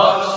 Allah.